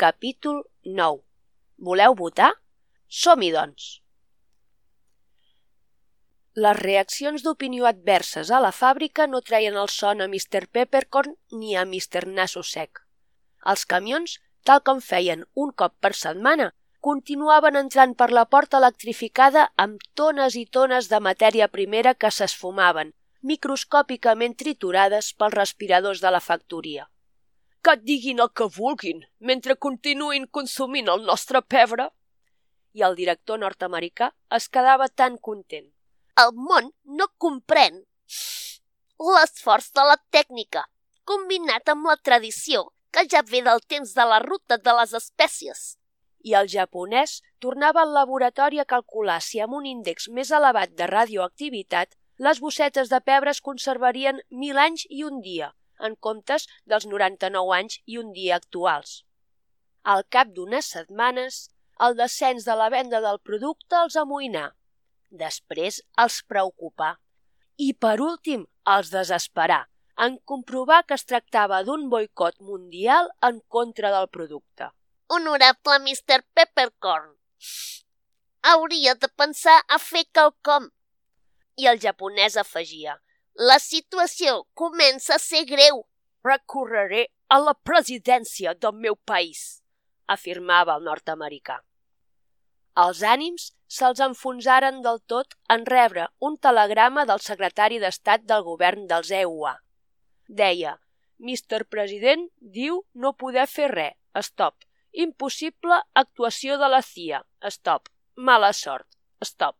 Capítol 9. Voleu votar? Som-hi, doncs! Les reaccions d'opinió adverses a la fàbrica no treien el son a Mr. Peppercorn ni a Mr. Nasso Sec. Els camions, tal com feien un cop per setmana, continuaven entrant per la porta electrificada amb tones i tones de matèria primera que s'esfumaven, microscòpicament triturades pels respiradors de la factoria. Que et diguin el que vulguin, mentre continuïn consumint el nostre pebre. I el director nord-americà es quedava tan content. El món no comprèn l'esforç de la tècnica, combinat amb la tradició que ja ve del temps de la ruta de les espècies. I el japonès tornava al laboratori a calcular si amb un índex més elevat de radioactivitat les bossetes de pebre es conservarien mil anys i un dia, en comptes dels 99 anys i un dia actuals. Al cap d'unes setmanes, el descens de la venda del producte els amoïnà. Després els preocupà. I, per últim, els desesperà, en comprovar que es tractava d'un boicot mundial en contra del producte. Honorable Mr. Peppercorn, hauria de pensar a fer quelcom. I el japonès afegia, la situació comença a ser greu. Recorreré a la presidència del meu país, afirmava el nord-americà. Els ànims se'ls enfonsaren del tot en rebre un telegrama del secretari d'Estat del govern dels EUA. Deia, Mr. President diu no poder fer res, stop. Impossible actuació de la CIA, stop. Mala sort, stop.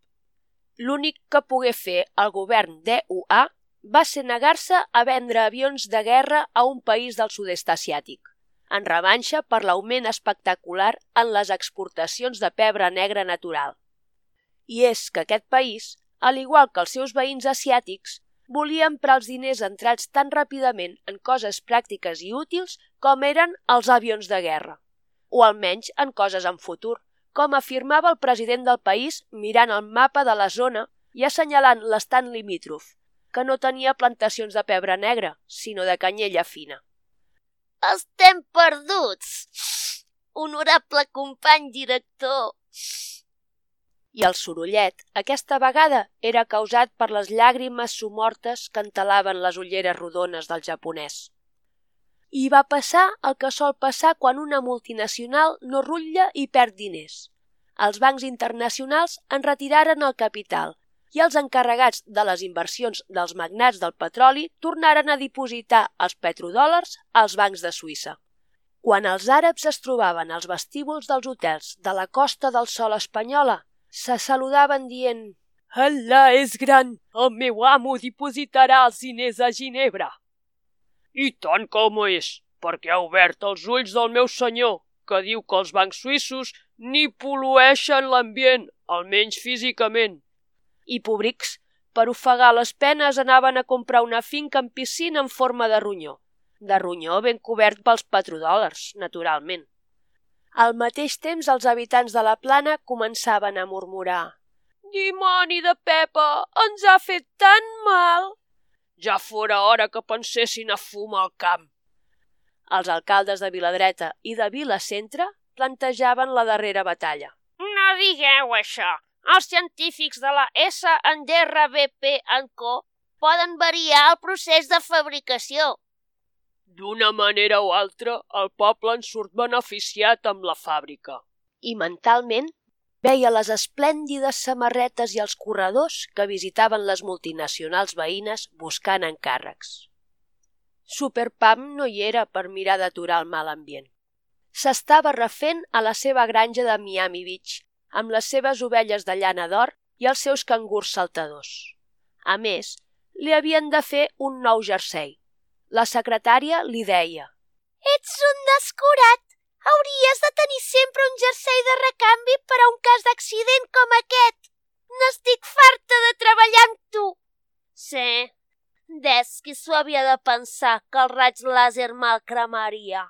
L'únic que pogué fer el govern d'EUA va ser negar-se a vendre avions de guerra a un país del sud-est asiàtic, en revanxa per l'augment espectacular en les exportacions de pebre negre natural. I és que aquest país, al igual que els seus veïns asiàtics, volia emprar els diners entrats tan ràpidament en coses pràctiques i útils com eren els avions de guerra, o almenys en coses en futur, com afirmava el president del país mirant el mapa de la zona i assenyalant l'estat limítrof, que no tenia plantacions de pebre negre, sinó de canyella fina. Estem perduts! Honorable company director! I el sorollet, aquesta vegada, era causat per les llàgrimes somortes que entalaven les ulleres rodones del japonès. I va passar el que sol passar quan una multinacional no rutlla i perd diners. Els bancs internacionals en retiraren el capital i els encarregats de les inversions dels magnats del petroli tornaren a dipositar els petrodòlars als bancs de Suïssa. Quan els àrabs es trobaven als vestíbuls dels hotels de la Costa del Sol espanyola, se saludaven dient «Allah és gran! El meu amo dipositarà els diners a Ginebra!» «I tant com és, perquè ha obert els ulls del meu senyor, que diu que els bancs suïssos ni polueixen l'ambient, almenys físicament», i pobrics, per ofegar les penes anaven a comprar una finca amb piscina en forma de ronyó. De ronyó ben cobert pels petrodòlars, naturalment. Al mateix temps els habitants de la plana començaven a murmurar «Dimoni de Pepa, ens ha fet tan mal!» Ja fora hora que pensessin a fumar al camp. Els alcaldes de Viladreta i de Vila Centre plantejaven la darrera batalla. No digueu això! Els científics de la SNDRBP Co poden variar el procés de fabricació. D'una manera o altra, el poble en surt beneficiat amb la fàbrica. I mentalment veia les esplèndides samarretes i els corredors que visitaven les multinacionals veïnes buscant encàrrecs. Superpam no hi era per mirar d'aturar el mal ambient. S'estava refent a la seva granja de Miami Beach, amb les seves ovelles de llana d'or i els seus cangurs saltadors. A més, li havien de fer un nou jersei. La secretària li deia Ets un descurat! Hauries de tenir sempre un jersei de recanvi per a un cas d'accident com aquest. N'estic farta de treballar amb tu. Sí, des qui s'ho havia de pensar que el raig làser me'l cremaria.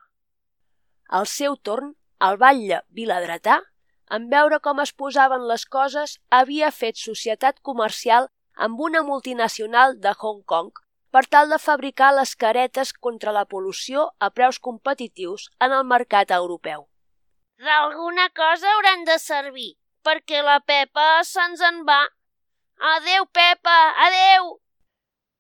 Al seu torn, el batlle viladretà en veure com es posaven les coses, havia fet societat comercial amb una multinacional de Hong Kong per tal de fabricar les caretes contra la pol·lució a preus competitius en el mercat europeu. D'alguna cosa hauran de servir, perquè la Pepa se'ns en va. Adeu, Pepa, adeu!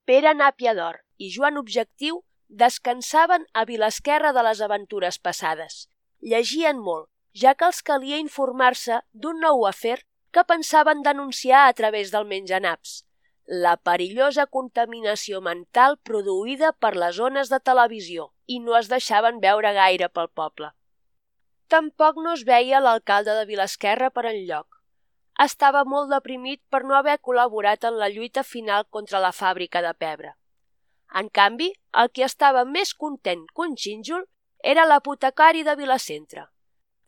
Pere Nàpia d'Or i Joan Objectiu descansaven a Vilasquerra de les aventures passades. Llegien molt, ja que els calia informar-se d'un nou afer que pensaven denunciar a través del menjanaps, la perillosa contaminació mental produïda per les zones de televisió i no es deixaven veure gaire pel poble. Tampoc no es veia l'alcalde de Vilasquerra per enlloc. Estava molt deprimit per no haver col·laborat en la lluita final contra la fàbrica de pebre. En canvi, el que estava més content que un xínjol era l'apotecari de Vilacentre.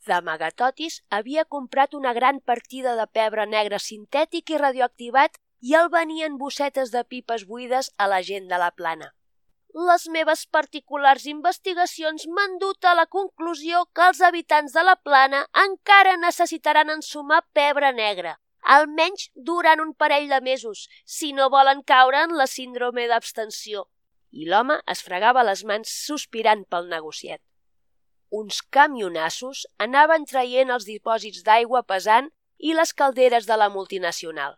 D'amagatotis havia comprat una gran partida de pebre negre sintètic i radioactivat i el venien bossetes de pipes buides a la gent de la plana. Les meves particulars investigacions m'han dut a la conclusió que els habitants de la plana encara necessitaran ensumar pebre negre, almenys durant un parell de mesos, si no volen caure en la síndrome d'abstenció. I l'home es fregava les mans sospirant pel negociet. Uns camionassos anaven traient els dipòsits d'aigua pesant i les calderes de la multinacional.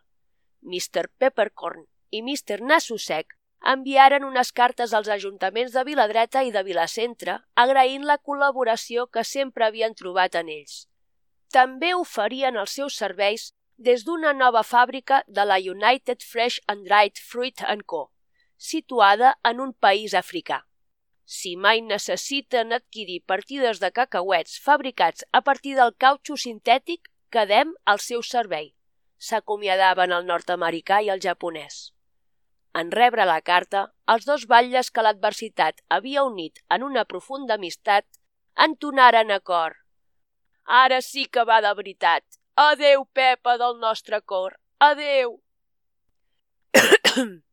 Mr. Peppercorn i Mr. Nasso Sec enviaren unes cartes als ajuntaments de Viladreta i de Vilacentre agraint la col·laboració que sempre havien trobat en ells. També oferien els seus serveis des d'una nova fàbrica de la United Fresh and Dried Fruit Co., situada en un país africà. Si mai necessiten adquirir partides de cacauets fabricats a partir del cautxo sintètic, quedem al seu servei s'acomiadaven el nord-americà i el japonès. En rebre la carta, els dos batlles que l'adversitat havia unit en una profunda amistat entonaren a cor. Ara sí que va de veritat. Adeu, Pepa del nostre cor. Adeu.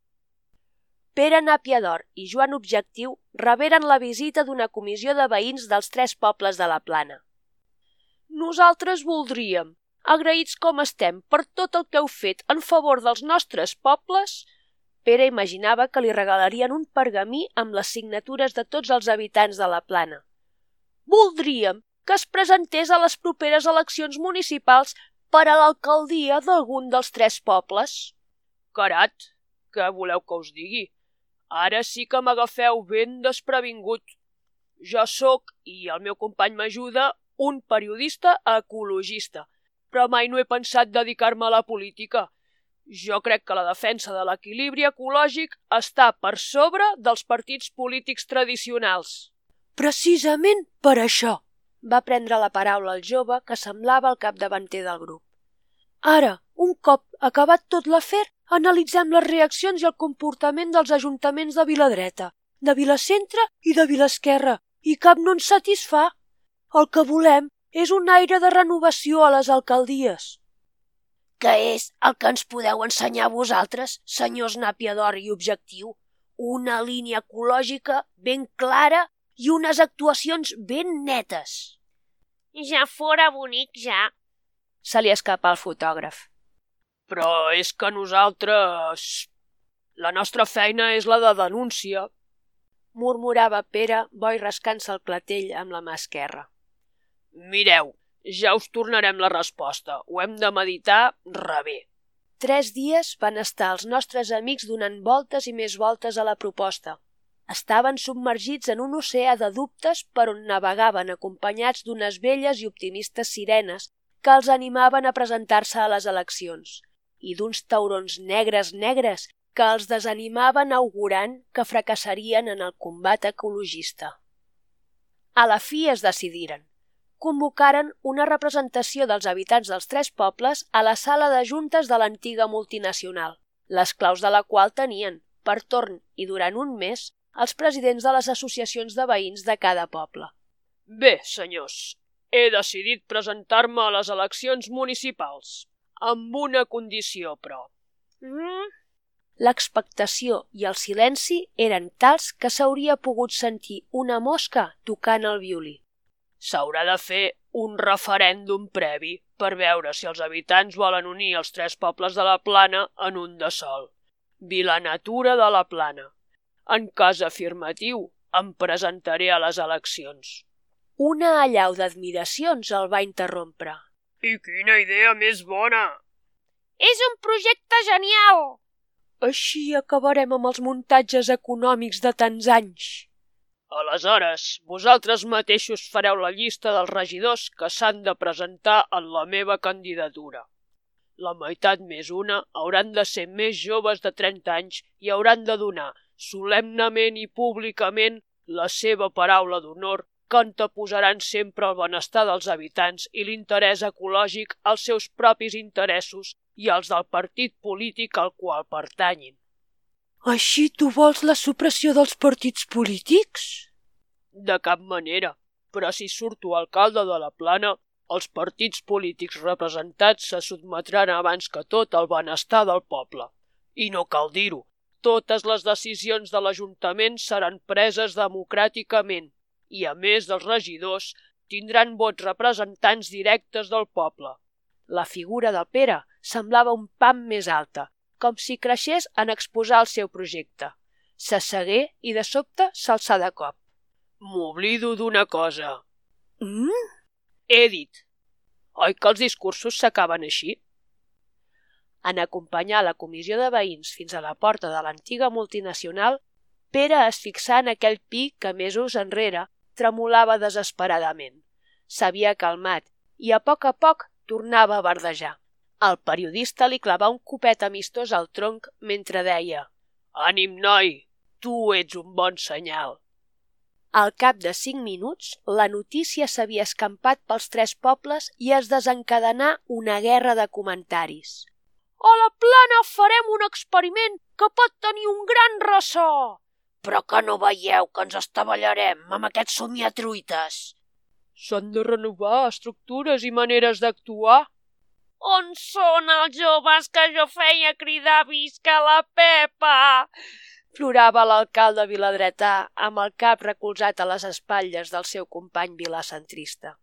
Pere Nàpia i Joan Objectiu reberen la visita d'una comissió de veïns dels tres pobles de la plana. Nosaltres voldríem, agraïts com estem per tot el que heu fet en favor dels nostres pobles, Pere imaginava que li regalarien un pergamí amb les signatures de tots els habitants de la plana. Voldríem que es presentés a les properes eleccions municipals per a l'alcaldia d'algun dels tres pobles. Carat, què voleu que us digui? Ara sí que m'agafeu ben desprevingut. Jo sóc, i el meu company m'ajuda, un periodista ecologista però mai no he pensat dedicar-me a la política. Jo crec que la defensa de l'equilibri ecològic està per sobre dels partits polítics tradicionals. Precisament per això, va prendre la paraula el jove que semblava el capdavanter del grup. Ara, un cop acabat tot l'afer, analitzem les reaccions i el comportament dels ajuntaments de Viladreta, de Vilacentre i de Vilasquerra, i cap no ens satisfà. El que volem és un aire de renovació a les alcaldies. Què és el que ens podeu ensenyar vosaltres, senyors Nàpia d'Or i Objectiu? Una línia ecològica ben clara i unes actuacions ben netes. Ja fora bonic, ja. Se li escapa al fotògraf. Però és que nosaltres... La nostra feina és la de denúncia. Murmurava Pere, boi rascant-se el clatell amb la mà esquerra. Mireu, ja us tornarem la resposta. Ho hem de meditar rebé. Tres dies van estar els nostres amics donant voltes i més voltes a la proposta. Estaven submergits en un oceà de dubtes per on navegaven acompanyats d'unes velles i optimistes sirenes que els animaven a presentar-se a les eleccions i d'uns taurons negres negres que els desanimaven augurant que fracassarien en el combat ecologista. A la fi es decidiren convocaren una representació dels habitants dels tres pobles a la sala de juntes de l'antiga multinacional, les claus de la qual tenien, per torn i durant un mes, els presidents de les associacions de veïns de cada poble. Bé, senyors, he decidit presentar-me a les eleccions municipals, amb una condició, però. Mm? L'expectació i el silenci eren tals que s'hauria pogut sentir una mosca tocant el violí s'haurà de fer un referèndum previ per veure si els habitants volen unir els tres pobles de la plana en un de sol. Vila Natura de la Plana. En cas afirmatiu, em presentaré a les eleccions. Una allau d'admiracions el va interrompre. I quina idea més bona! És un projecte genial! Així acabarem amb els muntatges econòmics de tants anys. Aleshores, vosaltres mateixos fareu la llista dels regidors que s'han de presentar en la meva candidatura. La meitat més una hauran de ser més joves de 30 anys i hauran de donar solemnament i públicament la seva paraula d'honor que anteposaran sempre el benestar dels habitants i l'interès ecològic als seus propis interessos i als del partit polític al qual pertanyin. Així tu vols la supressió dels partits polítics? De cap manera, però si surto alcalde de la plana, els partits polítics representats se sotmetran abans que tot al benestar del poble. I no cal dir-ho, totes les decisions de l'Ajuntament seran preses democràticament i, a més dels regidors, tindran vots representants directes del poble. La figura del Pere semblava un pam més alta, com si creixés en exposar el seu projecte. S'assegué i de sobte s'alçà de cop. M'oblido d'una cosa. Mm? He dit. Oi que els discursos s'acaben així? En acompanyar la comissió de veïns fins a la porta de l'antiga multinacional, Pere es fixà en aquell pi que mesos enrere tremolava desesperadament. S'havia calmat i a poc a poc tornava a verdejar. El periodista li clavà un copet amistós al tronc mentre deia «Ànim, noi! Tu ets un bon senyal!» Al cap de cinc minuts, la notícia s'havia escampat pels tres pobles i es desencadenà una guerra de comentaris. A la plana farem un experiment que pot tenir un gran ressò. Però que no veieu que ens estavellarem amb aquests somiatruites? S'han de renovar estructures i maneres d'actuar. On són els joves que jo feia cridar visca la Pepa? Plorava l'alcalde viladretà amb el cap recolzat a les espatlles del seu company vilacentrista.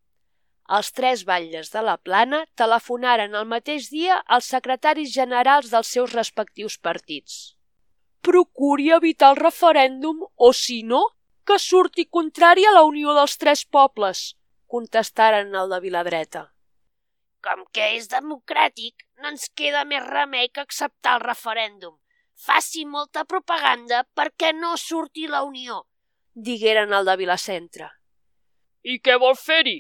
Els tres batlles de la plana telefonaren el mateix dia als secretaris generals dels seus respectius partits. Procuri evitar el referèndum o, si no, que surti contrari a la unió dels tres pobles, contestaren el de Viladreta. Com que és democràtic, no ens queda més remei que acceptar el referèndum faci molta propaganda perquè no surti la Unió, digueren el de Vilacentre. I què vol fer-hi?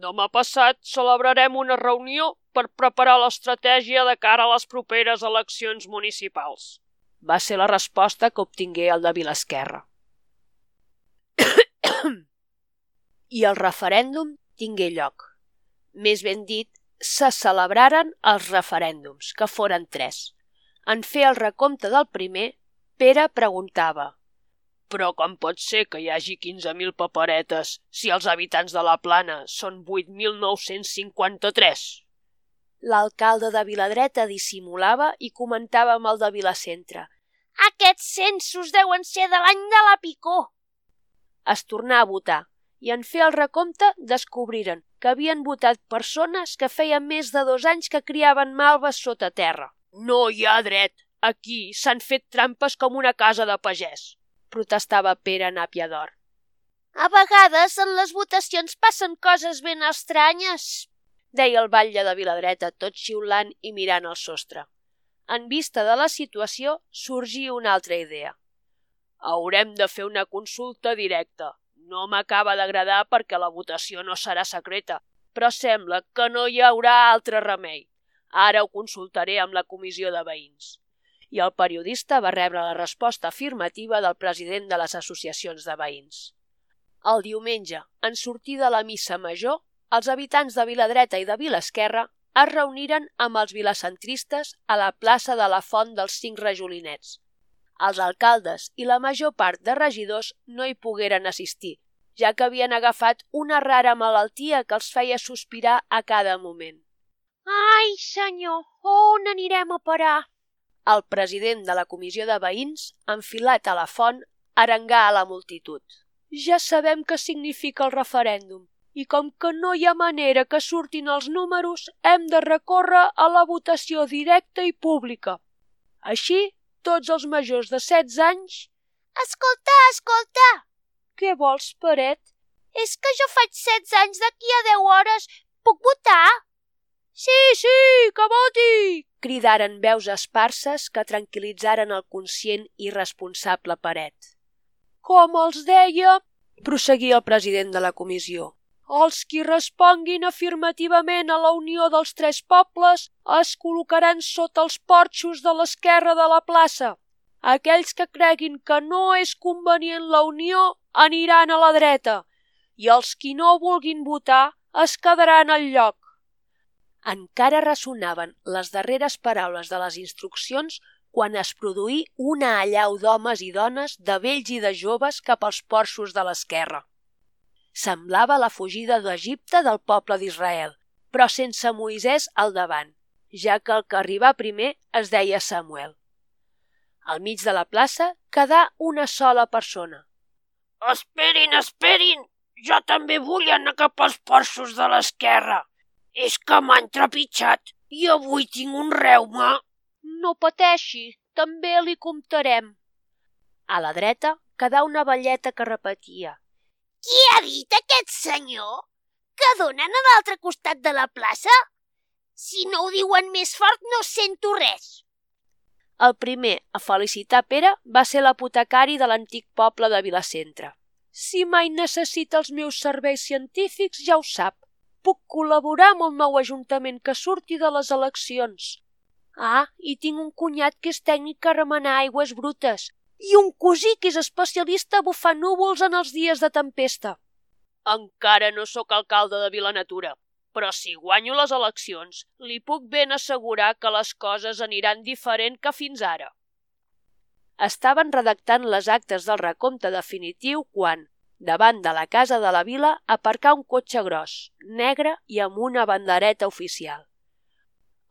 Demà passat celebrarem una reunió per preparar l'estratègia de cara a les properes eleccions municipals. Va ser la resposta que obtingué el de Vilasquerra. I el referèndum tingué lloc. Més ben dit, se celebraren els referèndums, que foren tres, en fer el recompte del primer, Pere preguntava «Però com pot ser que hi hagi 15.000 paperetes si els habitants de la plana són 8.953?» L'alcalde de Viladreta dissimulava i comentava amb el de Vilacentre. Aquests censos deuen ser de l'any de la picó. Es tornà a votar i en fer el recompte descobriren que havien votat persones que feien més de dos anys que criaven malves sota terra. No hi ha dret. Aquí s'han fet trampes com una casa de pagès, protestava Pere Nàpia d'Or. A vegades en les votacions passen coses ben estranyes, deia el batlle de Viladreta tot xiulant i mirant al sostre. En vista de la situació, sorgí una altra idea. Haurem de fer una consulta directa. No m'acaba d'agradar perquè la votació no serà secreta, però sembla que no hi haurà altre remei. Ara ho consultaré amb la comissió de veïns. I el periodista va rebre la resposta afirmativa del president de les associacions de veïns. El diumenge, en sortir de la missa major, els habitants de Viladreta i de Vilasquerra es reuniren amb els vilacentristes a la plaça de la Font dels Cinc Rajolinets. Els alcaldes i la major part de regidors no hi pogueren assistir, ja que havien agafat una rara malaltia que els feia sospirar a cada moment. Ai, senyor, on anirem a parar? El president de la comissió de veïns, enfilat a la font, arengà a la multitud. Ja sabem què significa el referèndum i com que no hi ha manera que surtin els números, hem de recórrer a la votació directa i pública. Així, tots els majors de 16 anys... Escolta, escolta! Què vols, Paret? És que jo faig 16 anys d'aquí a 10 hores. Puc votar? Sí, sí, que voti! Cridaren veus esparses que tranquil·litzaren el conscient i responsable paret. Com els deia, prosseguia el president de la comissió, els qui responguin afirmativament a la unió dels tres pobles es col·locaran sota els porxos de l'esquerra de la plaça. Aquells que creguin que no és convenient la unió aniran a la dreta i els qui no vulguin votar es quedaran al lloc. Encara ressonaven les darreres paraules de les instruccions quan es produí una allau d'homes i dones, de vells i de joves cap als porxos de l'esquerra. Semblava la fugida d'Egipte del poble d'Israel, però sense Moisès al davant, ja que el que arribà primer es deia Samuel. Al mig de la plaça quedà una sola persona. Esperin, esperin! Jo també vull anar cap als porxos de l'esquerra. És que m'han trepitjat i avui tinc un reuma. No pateixi, també li comptarem. A la dreta quedà una velleta que repetia qui ha dit aquest senyor? Que donen a l'altre costat de la plaça? Si no ho diuen més fort, no sento res. El primer a felicitar Pere va ser l'apotecari de l'antic poble de Vilacentre. Si mai necessita els meus serveis científics, ja ho sap. Puc col·laborar amb el nou ajuntament que surti de les eleccions. Ah, i tinc un cunyat que és tècnic a remenar aigües brutes i un cosí que és especialista a bufar núvols en els dies de tempesta. Encara no sóc alcalde de Vilanatura, però si guanyo les eleccions, li puc ben assegurar que les coses aniran diferent que fins ara. Estaven redactant les actes del recompte definitiu quan, davant de la casa de la vila, aparcà un cotxe gros, negre i amb una bandereta oficial.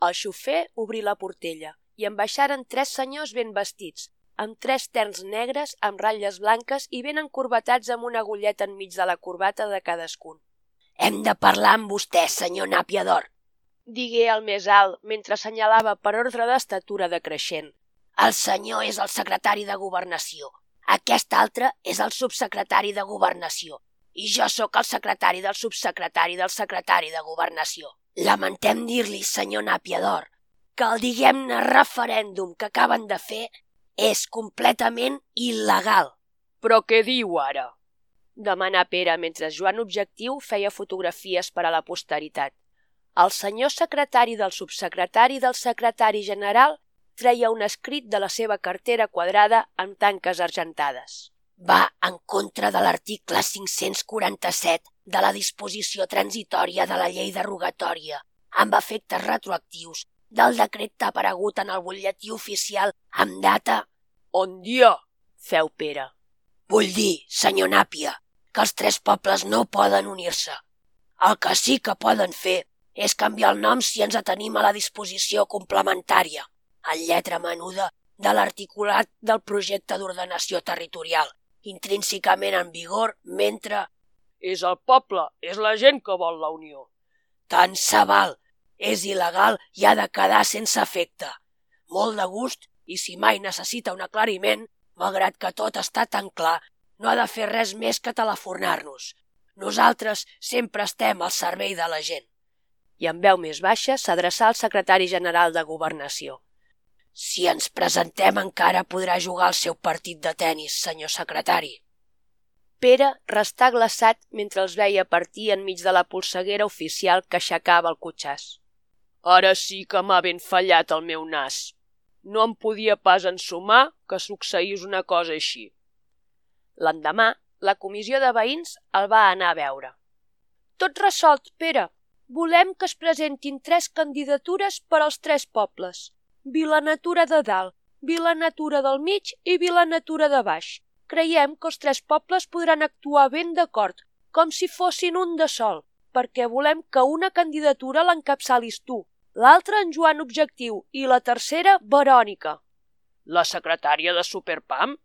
El xofer obrí la portella i en baixaren tres senyors ben vestits, amb tres terns negres amb ratlles blanques i ben encorbatats amb una agulleta enmig de la corbata de cadascun. Hem de parlar amb vostè, senyor Nàpiador, digué el més alt mentre assenyalava per ordre d'estatura decreixent. El senyor és el secretari de Governació. Aquest altre és el subsecretari de Governació. I jo sóc el secretari del subsecretari del secretari de Governació. Lamentem dir-li, senyor Nàpiador, que el diguem-ne referèndum que acaben de fer és completament il·legal. Però què diu ara? Demana Pere mentre Joan Objectiu feia fotografies per a la posteritat. El senyor secretari del subsecretari del secretari general treia un escrit de la seva cartera quadrada amb tanques argentades. Va en contra de l'article 547 de la disposició transitòria de la llei derogatòria, amb efectes retroactius del decret aparegut en el butlletí oficial amb data... On dia? Feu Pere. Vull dir, senyor Nàpia, que els tres pobles no poden unir-se. El que sí que poden fer és canviar el nom si ens atenim a la disposició complementària, en lletra menuda de l'articulat del projecte d'ordenació territorial, intrínsecament en vigor mentre... És el poble, és la gent que vol la unió. Tant se val, és il·legal i ha de quedar sense efecte. Molt de gust i si mai necessita un aclariment, malgrat que tot està tan clar, no ha de fer res més que telefonar-nos. Nosaltres sempre estem al servei de la gent. I amb veu més baixa s'adreçà al secretari general de Governació. Si ens presentem encara podrà jugar al seu partit de tennis, senyor secretari. Pere restà glaçat mentre els veia partir enmig de la polseguera oficial que aixecava el cotxàs. Ara sí que m'ha ben fallat el meu nas. No em podia pas ensumar que succeís una cosa així. L'endemà, la comissió de veïns el va anar a veure. Tot resolt, Pere. Volem que es presentin tres candidatures per als tres pobles. Vilanatura de dalt, Vilanatura del mig i Vilanatura de baix. Creiem que els tres pobles podran actuar ben d'acord, com si fossin un de sol perquè volem que una candidatura l'encapçalis tu, l'altra en Joan Objectiu i la tercera Verònica. La secretària de Superpam?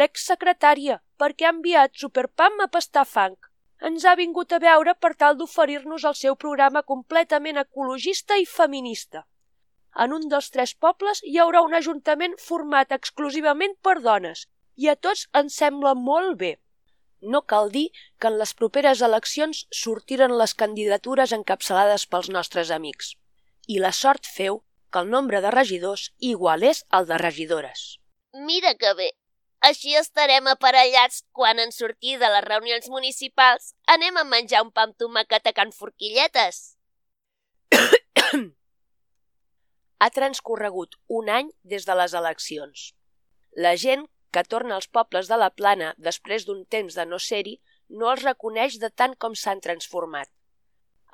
L'exsecretària, perquè ha enviat Superpam a pastar fang. Ens ha vingut a veure per tal d'oferir-nos el seu programa completament ecologista i feminista. En un dels tres pobles hi haurà un ajuntament format exclusivament per dones i a tots ens sembla molt bé. No cal dir que en les properes eleccions sortiren les candidatures encapçalades pels nostres amics. I la sort feu que el nombre de regidors igualés al de regidores. Mira que bé. Així estarem aparellats quan en sortir de les reunions municipals anem a menjar un pa amb tomàquet a Can Forquilletes. ha transcorregut un any des de les eleccions. La gent que torna als pobles de la plana després d'un temps de no ser-hi no els reconeix de tant com s'han transformat.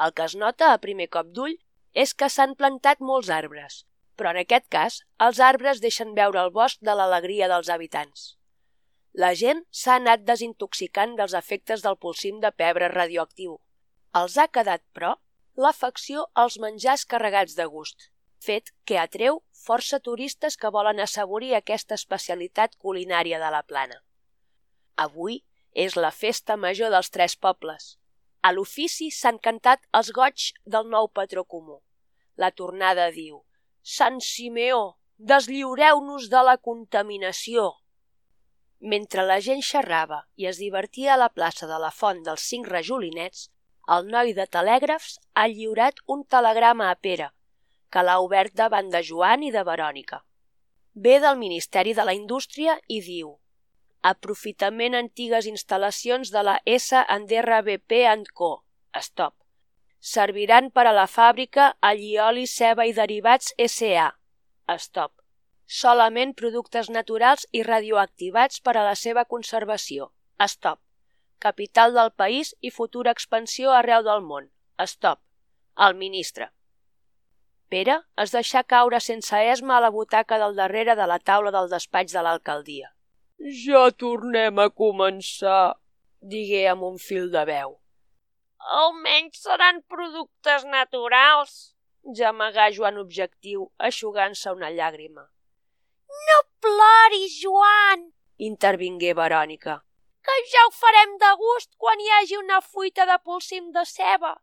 El que es nota a primer cop d'ull és que s'han plantat molts arbres, però en aquest cas els arbres deixen veure el bosc de l'alegria dels habitants. La gent s'ha anat desintoxicant dels efectes del pulsim de pebre radioactiu. Els ha quedat, però, l'afecció als menjars carregats de gust, fet que atreu força turistes que volen assaborir aquesta especialitat culinària de la plana. Avui és la festa major dels tres pobles. A l'ofici s'han cantat els goig del nou patró comú. La tornada diu «Sant Simeó, deslliureu-nos de la contaminació!» Mentre la gent xerrava i es divertia a la plaça de la Font dels Cinc Rajolinets, el noi de telègrafs ha lliurat un telegrama a Pere, que l'ha obert davant de Joan i de Verònica. Ve del Ministeri de la Indústria i diu Aprofitament antigues instal·lacions de la S&RBP Co. Stop. Serviran per a la fàbrica Allioli, Ceba i Derivats SA. Stop. Solament productes naturals i radioactivats per a la seva conservació. Stop. Capital del país i futura expansió arreu del món. Stop. El ministre. Pere es deixà caure sense esma a la butaca del darrere de la taula del despatx de l'alcaldia. Ja tornem a començar, digué amb un fil de veu. Almenys seran productes naturals, gemegà Joan Objectiu, aixugant-se una llàgrima. No ploris, Joan! intervingué Verònica. Que ja ho farem de gust quan hi hagi una fuita de polsim de ceba.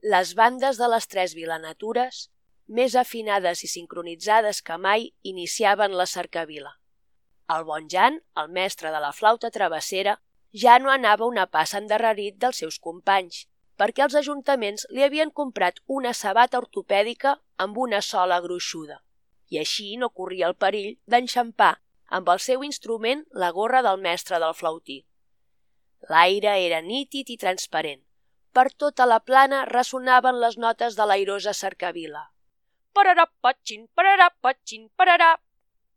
Les bandes de les tres vilanatures, més afinades i sincronitzades que mai, iniciaven la cercavila. El bon Jan, el mestre de la flauta travessera, ja no anava una passa endarrerit dels seus companys, perquè els ajuntaments li havien comprat una sabata ortopèdica amb una sola gruixuda, i així no corria el perill d'enxampar amb el seu instrument la gorra del mestre del flautí. L'aire era nítid i transparent, per tota la plana ressonaven les notes de l'airosa cercavila. Pararà, patxin, pararà, patxin, pararà,